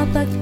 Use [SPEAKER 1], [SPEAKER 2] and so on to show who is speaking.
[SPEAKER 1] kapag